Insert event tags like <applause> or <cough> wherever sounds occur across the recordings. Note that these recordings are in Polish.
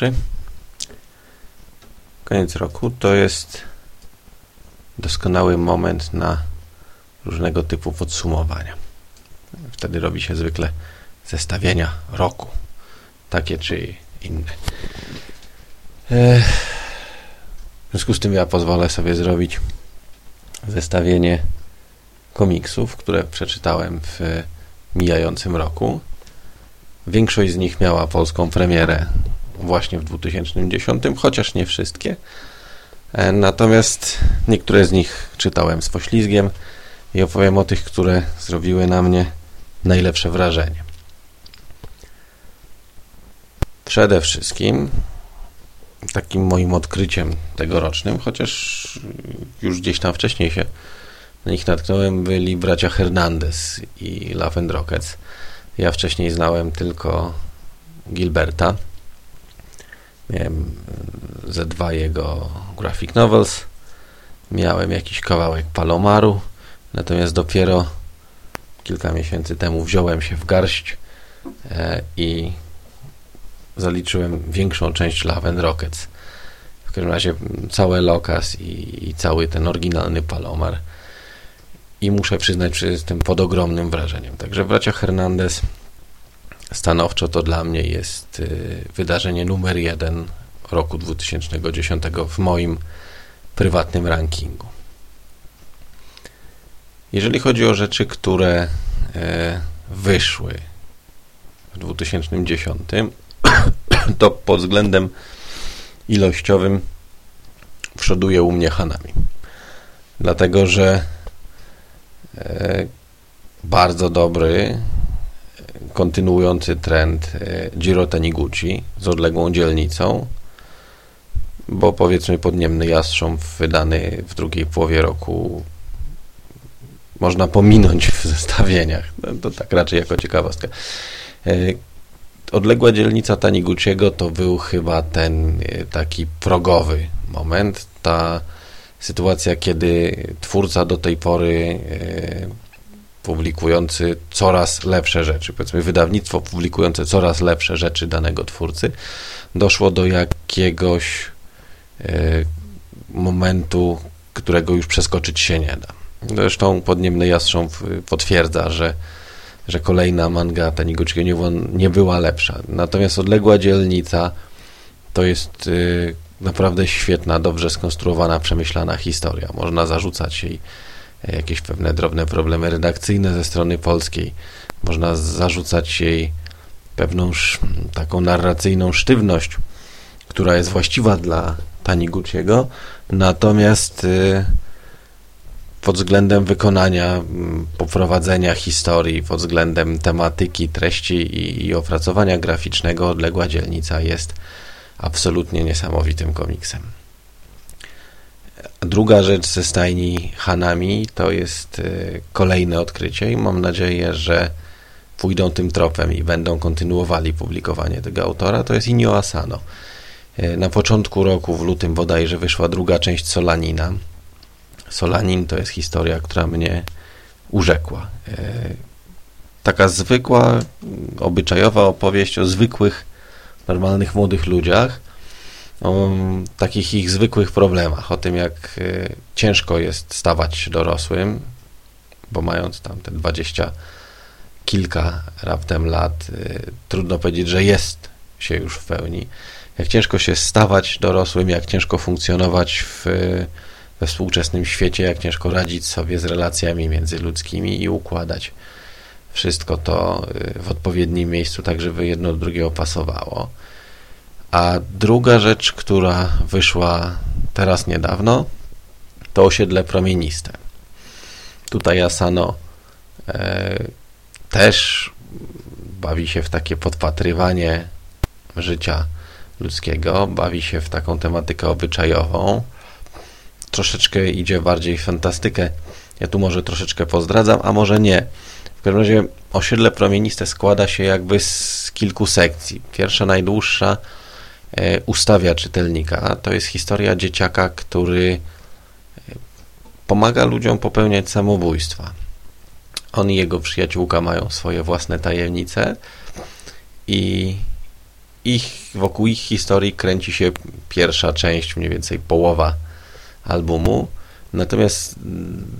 Trzy. Koniec roku to jest doskonały moment na różnego typu podsumowania. Wtedy robi się zwykle zestawienia roku, takie czy inne. W związku z tym ja pozwolę sobie zrobić zestawienie komiksów, które przeczytałem w mijającym roku. Większość z nich miała polską premierę właśnie w 2010, chociaż nie wszystkie. E, natomiast niektóre z nich czytałem z poślizgiem i opowiem o tych, które zrobiły na mnie najlepsze wrażenie. Przede wszystkim takim moim odkryciem tegorocznym, chociaż już gdzieś tam wcześniej się na nich natknąłem, byli bracia Hernandez i Love and Rockets. Ja wcześniej znałem tylko Gilberta. Miałem ze dwa jego graphic novels. Miałem jakiś kawałek Palomaru. Natomiast dopiero kilka miesięcy temu wziąłem się w garść e, i zaliczyłem większą część Love and Rockets. W każdym razie całe Lokas i, i cały ten oryginalny Palomar. I muszę przyznać, że jestem pod ogromnym wrażeniem. Także bracia Hernandez stanowczo to dla mnie jest y, wydarzenie numer jeden roku 2010 w moim prywatnym rankingu. Jeżeli chodzi o rzeczy, które e, wyszły w 2010, <coughs> to pod względem ilościowym przoduje u mnie Hanami. Dlatego, że e, bardzo dobry, kontynuujący trend e, Giro Taniguchi z odległą dzielnicą, bo powiedzmy podniemny jastrząb wydany w drugiej połowie roku można pominąć w zestawieniach. No, to tak raczej jako ciekawostka. E, odległa dzielnica Taniguchiego to był chyba ten e, taki progowy moment. Ta sytuacja, kiedy twórca do tej pory publikujący coraz lepsze rzeczy, powiedzmy wydawnictwo publikujące coraz lepsze rzeczy danego twórcy, doszło do jakiegoś momentu, którego już przeskoczyć się nie da. Zresztą podniemny jastrząb potwierdza, że, że kolejna manga Taniguchiego nie, nie była lepsza. Natomiast odległa dzielnica to jest y, naprawdę świetna, dobrze skonstruowana, przemyślana historia. Można zarzucać jej jakieś pewne drobne problemy redakcyjne ze strony polskiej. Można zarzucać jej pewną taką narracyjną sztywność, która jest właściwa dla Taniguchiego. Natomiast y, pod względem wykonania, poprowadzenia historii, pod względem tematyki, treści i, i opracowania graficznego odległa dzielnica jest absolutnie niesamowitym komiksem. Druga rzecz ze stajni Hanami to jest y, kolejne odkrycie i mam nadzieję, że pójdą tym tropem i będą kontynuowali publikowanie tego autora, to jest Inyo Asano. Y, na początku roku, w lutym bodajże, wyszła druga część Solanina, Solanin to jest historia, która mnie urzekła. E, taka zwykła, obyczajowa opowieść o zwykłych, normalnych młodych ludziach, o takich ich zwykłych problemach, o tym jak e, ciężko jest stawać dorosłym, bo mając tam te dwadzieścia kilka raptem lat, e, trudno powiedzieć, że jest się już w pełni. Jak ciężko się stawać dorosłym, jak ciężko funkcjonować w we współczesnym świecie, jak ciężko radzić sobie z relacjami międzyludzkimi i układać wszystko to y, w odpowiednim miejscu, tak żeby jedno do drugiego pasowało. A druga rzecz, która wyszła teraz niedawno, to osiedle promieniste. Tutaj Asano e, też bawi się w takie podpatrywanie życia ludzkiego, bawi się w taką tematykę obyczajową, troszeczkę idzie bardziej w fantastykę. Ja tu może troszeczkę pozdradzam, a może nie. W każdym razie osiedle promieniste składa się jakby z kilku sekcji. Pierwsza, najdłuższa ustawia czytelnika. To jest historia dzieciaka, który e, pomaga ludziom popełniać samobójstwa. On i jego przyjaciółka mają swoje własne tajemnice i ich, wokół ich historii kręci się pierwsza część, mniej więcej połowa albumu. Natomiast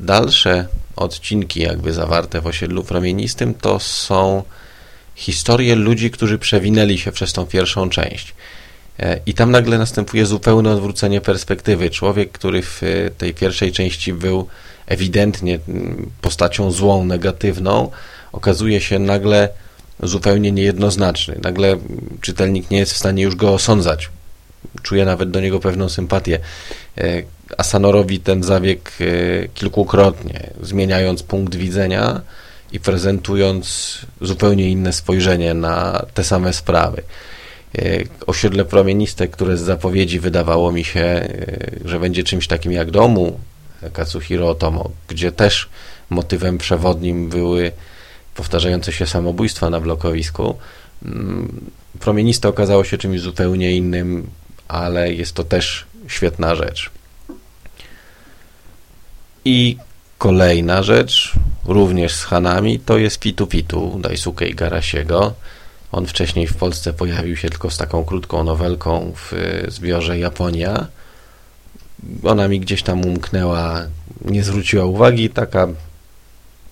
dalsze odcinki, jakby zawarte w osiedlu promienistym, to są historie ludzi, którzy przewinęli się przez tą pierwszą część. E, I tam nagle następuje zupełne odwrócenie perspektywy. Człowiek, który w tej pierwszej części był ewidentnie postacią złą, negatywną, okazuje się nagle zupełnie niejednoznaczny. Nagle czytelnik nie jest w stanie już go osądzać. Czuje nawet do niego pewną sympatię. E, Asanorowi ten zabieg e, kilkukrotnie, zmieniając punkt widzenia i prezentując zupełnie inne spojrzenie na te same sprawy. E, osiedle promieniste, które z zapowiedzi wydawało mi się, że będzie czymś takim jak domu Katsuhiro Otomo, gdzie też motywem przewodnim były powtarzające się samobójstwa na blokowisku. Mm, promieniste okazało się czymś zupełnie innym, ale jest to też świetna rzecz. I kolejna rzecz, również z Hanami, to jest Pitu Pitu Daisuke Igarasiego. On wcześniej w Polsce pojawił się tylko z taką krótką nowelką w zbiorze Japonia. Ona mi gdzieś tam umknęła, nie zwróciła uwagi, taka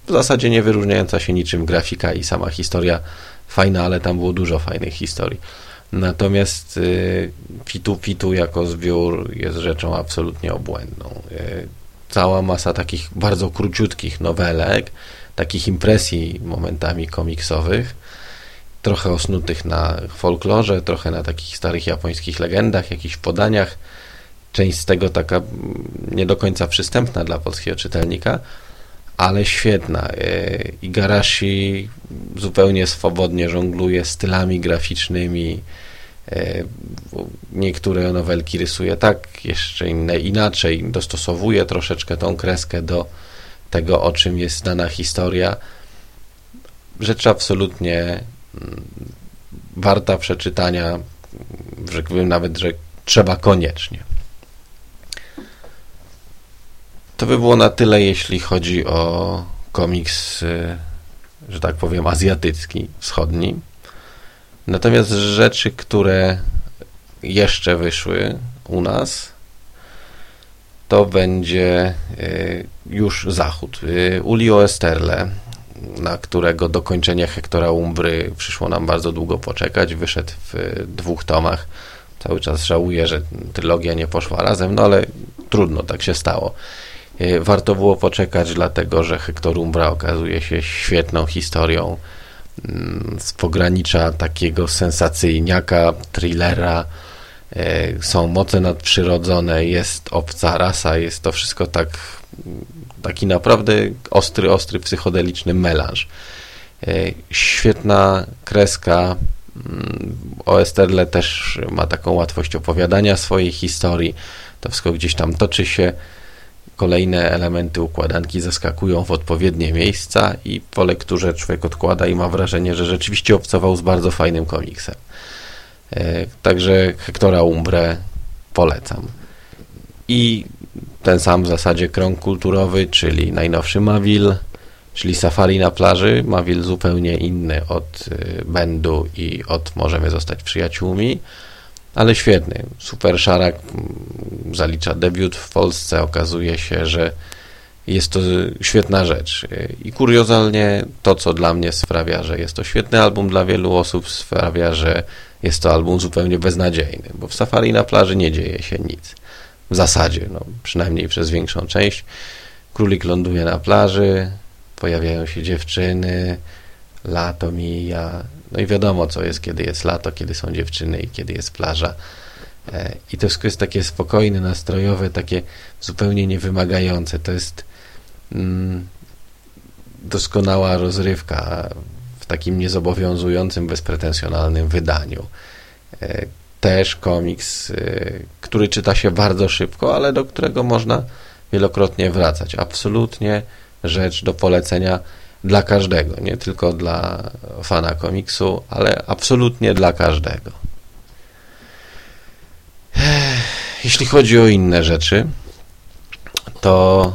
w zasadzie nie wyróżniająca się niczym grafika i sama historia fajna, ale tam było dużo fajnych historii. Natomiast y, Pitu Pitu jako zbiór jest rzeczą absolutnie obłędną. Y, cała masa takich bardzo króciutkich nowelek, takich impresji momentami komiksowych, trochę osnutych na folklorze, trochę na takich starych japońskich legendach, jakichś podaniach. Część z tego taka mm, nie do końca przystępna dla polskiego czytelnika, ale świetna. E, Igarashi zupełnie swobodnie żongluje stylami graficznymi. E, niektóre nowelki rysuje tak, jeszcze inne inaczej. Dostosowuje troszeczkę tą kreskę do tego, o czym jest dana historia. Rzecz absolutnie warta przeczytania. Rzekłbym nawet, że trzeba koniecznie. To by było na tyle, jeśli chodzi o komiks, y, że tak powiem, azjatycki, wschodni. Natomiast rzeczy, które jeszcze wyszły u nas, to będzie y, już zachód. Y, Ulio Esterle, na którego dokończenie Hektora Umbry przyszło nam bardzo długo poczekać, wyszedł w dwóch tomach. Cały czas żałuję, że trylogia nie poszła razem, no ale trudno, tak się stało. E, warto było poczekać, dlatego że Hector Umbra okazuje się świetną historią mm, z pogranicza takiego sensacyjniaka, thrillera. E, są moce nadprzyrodzone, jest obca rasa, jest to wszystko tak taki naprawdę ostry, ostry, psychodeliczny melanż. E, świetna kreska. Mm, o Esterle też ma taką łatwość opowiadania swojej historii. To wszystko gdzieś tam toczy się Kolejne elementy układanki zaskakują w odpowiednie miejsca i po lekturze człowiek odkłada i ma wrażenie, że rzeczywiście obcował z bardzo fajnym komiksem. E, także Hektora Umbre polecam. I ten sam w zasadzie krąg kulturowy, czyli najnowszy Mawil, czyli Safari na plaży. Mawil zupełnie inny od e, Bendu i od Możemy zostać przyjaciółmi ale świetny. Super Szarak mm, zalicza debiut w Polsce. Okazuje się, że jest to świetna rzecz. I kuriozalnie to, co dla mnie sprawia, że jest to świetny album, dla wielu osób sprawia, że jest to album zupełnie beznadziejny, bo w Safari na plaży nie dzieje się nic. W zasadzie, no, przynajmniej przez większą część. Królik ląduje na plaży, pojawiają się dziewczyny, lato mija, no i wiadomo, co jest, kiedy jest lato, kiedy są dziewczyny i kiedy jest plaża. E, I to wszystko jest takie spokojne, nastrojowe, takie zupełnie niewymagające. To jest mm, doskonała rozrywka w takim niezobowiązującym, bezpretensjonalnym wydaniu. Też komiks, e, który czyta się bardzo szybko, ale do którego można wielokrotnie wracać. Absolutnie rzecz do polecenia dla każdego, nie tylko dla fana komiksu, ale absolutnie dla każdego. Jeśli chodzi o inne rzeczy, to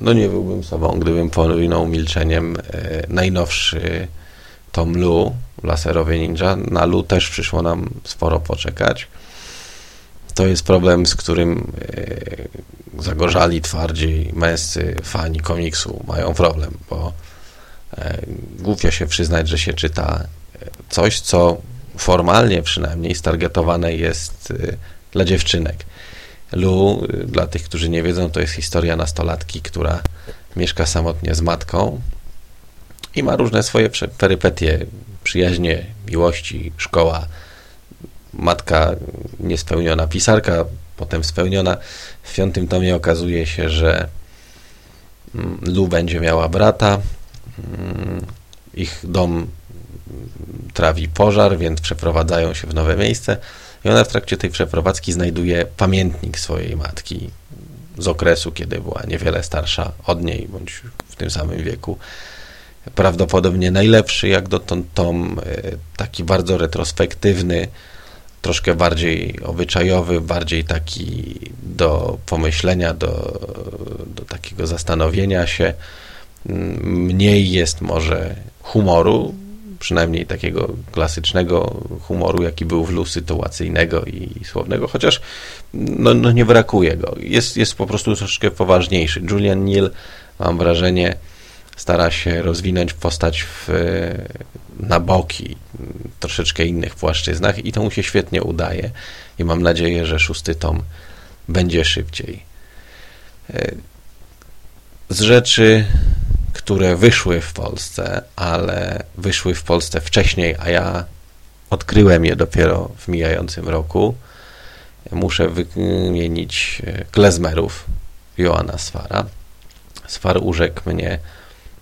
no nie byłbym sobą, gdybym pominął milczeniem e, najnowszy Tom Lu, laserowy ninja. Na Lu też przyszło nam sporo poczekać. To jest problem, z którym e, zagorzali twardzi męscy fani komiksu mają problem, bo e, głupio się przyznać, że się czyta coś, co formalnie przynajmniej stargetowane jest dla dziewczynek. Lu, dla tych, którzy nie wiedzą, to jest historia nastolatki, która mieszka samotnie z matką i ma różne swoje perypetie, przyjaźnie, miłości, szkoła. Matka niespełniona, pisarka potem spełniona. W piątym tomie okazuje się, że mm, Lu będzie miała brata. Mm, ich dom trawi pożar, więc przeprowadzają się w nowe miejsce. I ona w trakcie tej przeprowadzki znajduje pamiętnik swojej matki z okresu, kiedy była niewiele starsza od niej, bądź w tym samym wieku. Prawdopodobnie najlepszy jak dotąd tom, e, taki bardzo retrospektywny, troszkę bardziej obyczajowy, bardziej taki do pomyślenia, do, do takiego zastanowienia się. Mniej jest może humoru, przynajmniej takiego klasycznego humoru, jaki był w Lu sytuacyjnego i słownego, chociaż no, no nie brakuje go. Jest, jest po prostu troszkę poważniejszy. Julian Neal, mam wrażenie, stara się rozwinąć postać w, na boki, troszeczkę innych płaszczyznach i to mu się świetnie udaje i mam nadzieję, że szósty tom będzie szybciej. E, z rzeczy które wyszły w Polsce, ale wyszły w Polsce wcześniej, a ja odkryłem je dopiero w mijającym roku. Muszę wymienić e, klezmerów Joana Swara. Swar urzekł mnie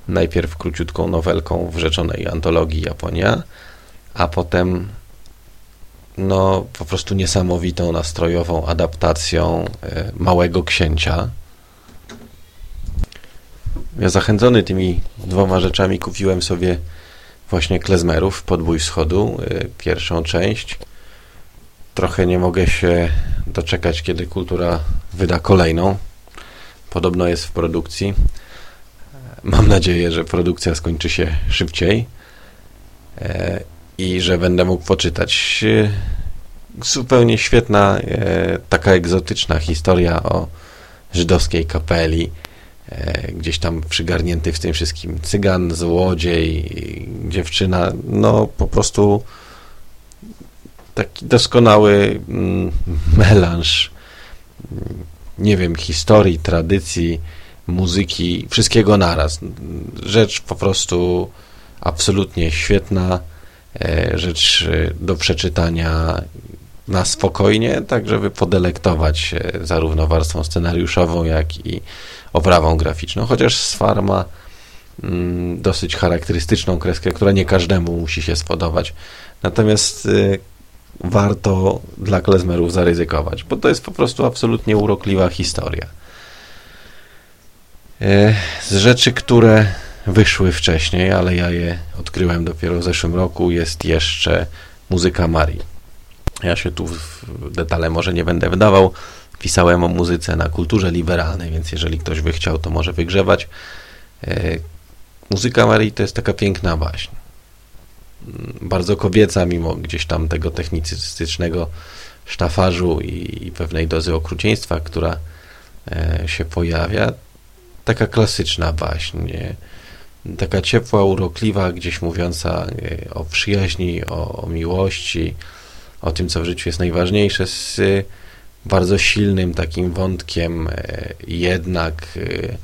najpierw króciutką nowelką w rzeczonej antologii Japonia, a potem no po prostu niesamowitą nastrojową adaptacją e, Małego Księcia ja zachęcony tymi dwoma rzeczami kupiłem sobie właśnie klezmerów Podbój Wschodu, y, pierwszą część. Trochę nie mogę się doczekać, kiedy kultura wyda kolejną. Podobno jest w produkcji. Mam nadzieję, że produkcja skończy się szybciej e, i że będę mógł poczytać. Zupełnie świetna, e, taka egzotyczna historia o żydowskiej kapeli E, gdzieś tam przygarnięty w tym wszystkim cygan, złodziej, dziewczyna, no po prostu taki doskonały mm, melanż, nie wiem, historii, tradycji, muzyki, wszystkiego naraz. Rzecz po prostu absolutnie świetna, e, rzecz do przeczytania na spokojnie, tak żeby podelektować się zarówno warstwą scenariuszową, jak i oprawą graficzną, chociaż Sfar ma mm, dosyć charakterystyczną kreskę, która nie każdemu musi się spodobać. Natomiast warto dla klezmerów zaryzykować, bo to jest po prostu absolutnie urokliwa historia. Y, z rzeczy, które wyszły wcześniej, ale ja je odkryłem dopiero w zeszłym roku, jest jeszcze muzyka Marii. Ja się tu w detale może nie będę wydawał, Pisałem o muzyce na kulturze liberalnej, więc jeżeli ktoś by chciał, to może wygrzewać. E, muzyka Marii to jest taka piękna baśń. Mm, bardzo kobieca, mimo gdzieś tam tego technicystycznego sztafarzu i, pewnej dozy okrucieństwa, która e, się pojawia. Taka klasyczna baśń. Taka ciepła, urokliwa, gdzieś mówiąca e, o przyjaźni, o, o miłości, o tym, co w życiu jest najważniejsze, z bardzo silnym takim wątkiem e, jednak e,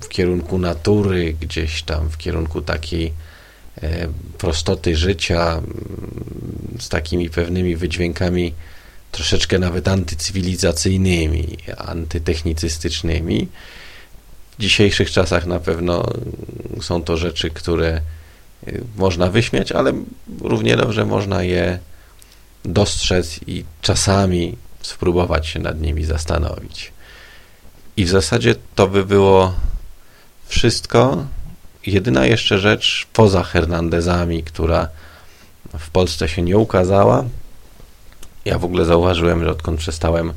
w kierunku natury, gdzieś tam w kierunku takiej e, prostoty życia, z takimi pewnymi wydźwiękami troszeczkę nawet antycywilizacyjnymi, antytechnicystycznymi. W dzisiejszych czasach na pewno są to rzeczy, które można wyśmiać, ale równie dobrze można je dostrzec i czasami spróbować się nad nimi zastanowić. I w zasadzie to by było wszystko. Jedyna jeszcze rzecz poza Hernandezami, która w Polsce się nie ukazała. Ja w ogóle zauważyłem, że odkąd przestałem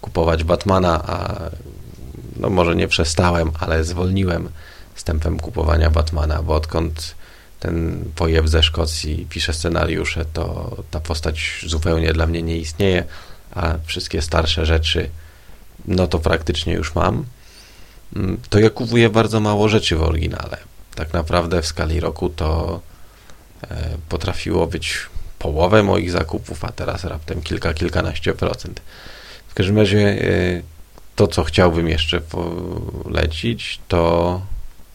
kupować Batmana, a no może nie przestałem, ale zwolniłem z tempem kupowania Batmana, bo odkąd ten pojeb ze Szkocji pisze scenariusze, to ta postać zupełnie dla mnie nie istnieje, a wszystkie starsze rzeczy, no to praktycznie już mam. Mm, to ja kupuję bardzo mało rzeczy w oryginale. Tak naprawdę w skali roku to e, potrafiło być połowę moich zakupów, a teraz raptem kilka, kilkanaście procent. W każdym razie e, to, co chciałbym jeszcze polecić, to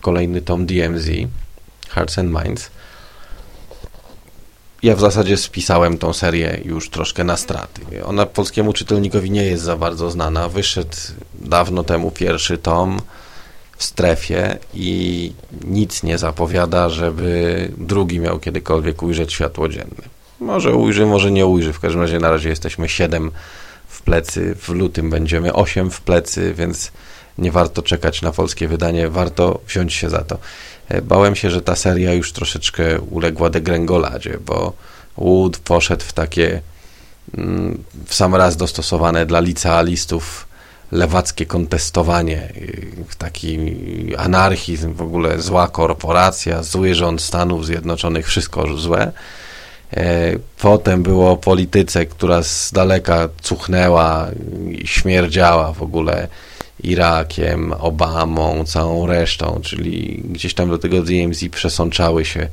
kolejny tom DMZ, Hearts and Minds. Ja w zasadzie spisałem tą serię już troszkę na straty. Ona polskiemu czytelnikowi nie jest za bardzo znana. Wyszedł dawno temu pierwszy tom w strefie i nic nie zapowiada, żeby drugi miał kiedykolwiek ujrzeć światło dzienne. Może ujrzy, może nie ujrzy. W każdym razie na razie jesteśmy 7 w plecy, w lutym będziemy 8 w plecy, więc nie warto czekać na polskie wydanie, warto wziąć się za to. E, bałem się, że ta seria już troszeczkę uległa degrengoladzie, bo Wood poszedł w takie mm, w sam raz dostosowane dla licealistów lewackie kontestowanie, y, taki anarchizm, w ogóle zła korporacja, zły rząd Stanów Zjednoczonych, wszystko złe. E, potem było o polityce, która z daleka cuchnęła śmierdziała w ogóle Irakiem, Obamą, całą resztą, czyli gdzieś tam do tego DMZ przesączały się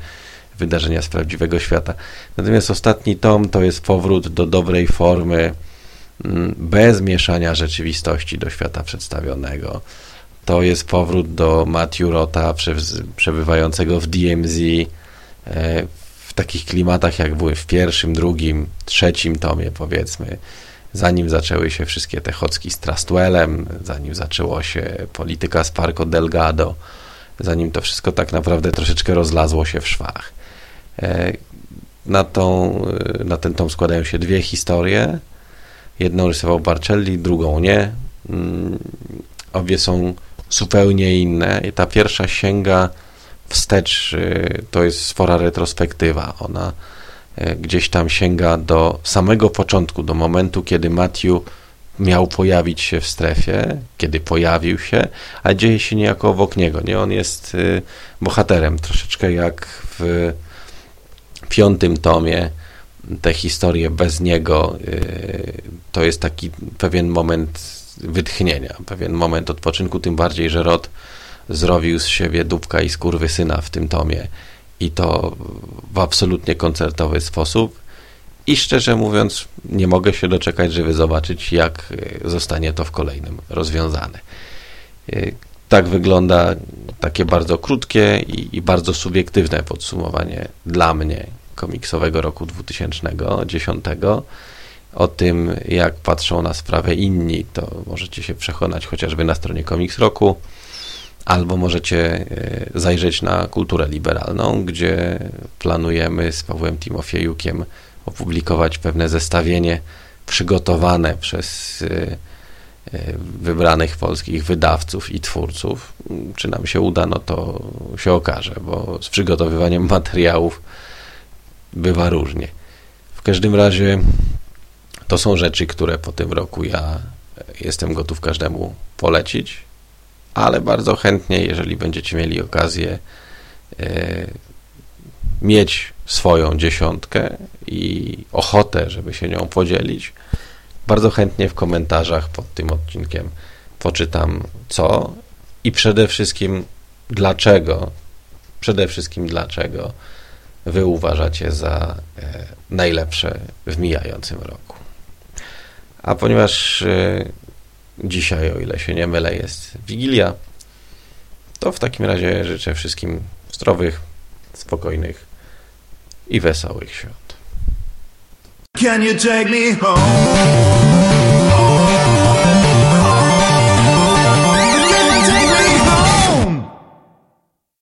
wydarzenia z prawdziwego świata. Natomiast ostatni tom to jest powrót do dobrej formy, mm, bez mieszania rzeczywistości do świata przedstawionego. To jest powrót do Matthew Rota, przebywającego w DMZ, e, w takich klimatach, jak były w pierwszym, drugim, trzecim tomie, powiedzmy zanim zaczęły się wszystkie te chocki z Trustwellem, zanim zaczęło się polityka z Parco Delgado, zanim to wszystko tak naprawdę troszeczkę rozlazło się w szwach. E, na, tą, e, na ten tom składają się dwie historie. Jedną rysował Barcelli, drugą nie. Mm, obie są zupełnie inne. I ta pierwsza sięga wstecz, e, to jest spora retrospektywa. Ona E, gdzieś tam sięga do samego początku, do momentu, kiedy Matthew miał pojawić się w strefie, kiedy pojawił się, a dzieje się niejako obok niego. Nie? On jest y, bohaterem, troszeczkę jak w piątym tomie. Te historie bez niego y, to jest taki pewien moment wytchnienia, pewien moment odpoczynku, tym bardziej, że Rod zrobił z siebie dupka i syna w tym tomie i to w absolutnie koncertowy sposób. I szczerze mówiąc, nie mogę się doczekać, żeby zobaczyć, jak e, zostanie to w kolejnym rozwiązane. E, tak wygląda takie bardzo krótkie i, i bardzo subiektywne podsumowanie dla mnie komiksowego roku 2010. O tym, jak patrzą na sprawę inni, to możecie się przekonać chociażby na stronie Komiks Roku albo możecie e, zajrzeć na kulturę liberalną, gdzie planujemy z Pawłem Timofiejukiem opublikować pewne zestawienie przygotowane przez e, e, wybranych polskich wydawców i twórców. Czy nam się uda, no to się okaże, bo z przygotowywaniem materiałów bywa różnie. W każdym razie to są rzeczy, które po tym roku ja jestem gotów każdemu polecić ale bardzo chętnie, jeżeli będziecie mieli okazję e, mieć swoją dziesiątkę i ochotę, żeby się nią podzielić, bardzo chętnie w komentarzach pod tym odcinkiem poczytam co i przede wszystkim dlaczego, przede wszystkim dlaczego wy uważacie za e, najlepsze w mijającym roku. A ponieważ e, Dzisiaj, o ile się nie mylę, jest Wigilia. To w takim razie życzę wszystkim zdrowych, spokojnych i wesołych świąt.